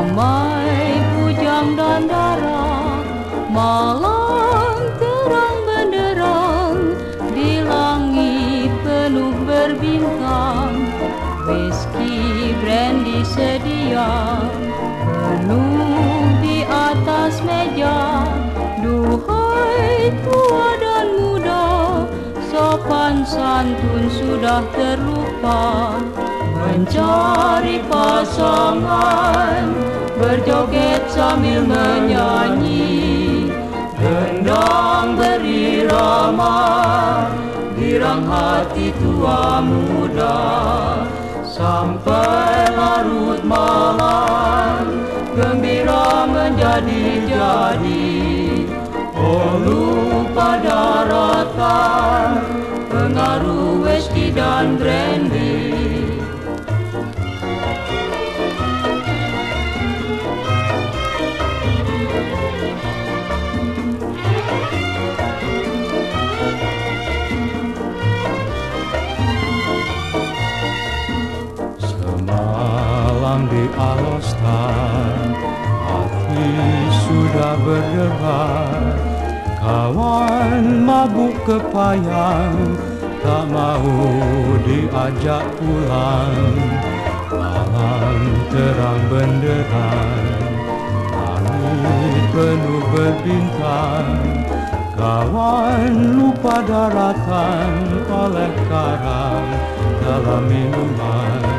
Ramai bujang dan darah Malam terang benderang Di langit penuh berbintang. Whisky brandy sedia Penuh di atas meja. Duhai tua dan muda Sopan santun sudah terlupa. Mencari pasangan Berjoget sambil menyanyi. Gendang berirama Girang hati tua muda. Sampai larut malam Gembira menjadi-jadi Oh lupa Alostar Hati sudah berdebar. Kawan mabuk kepayang Tak mau diajak pulang. Malam terang benderang Langit penuh berbintang. Kawan lupa daratan oleh karang dalam minuman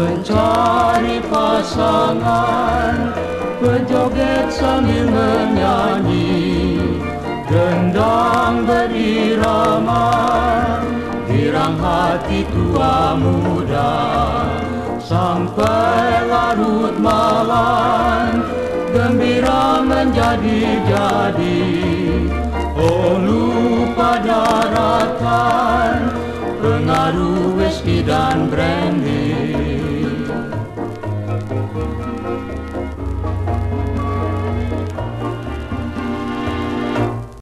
mencari pasangan berjoget sambil menyanyi. Gendang berirama girang hati tua muda. Sampai larut malam gembira menjadi-jadi oh lupa daratan pengaruh whisky dan brandy.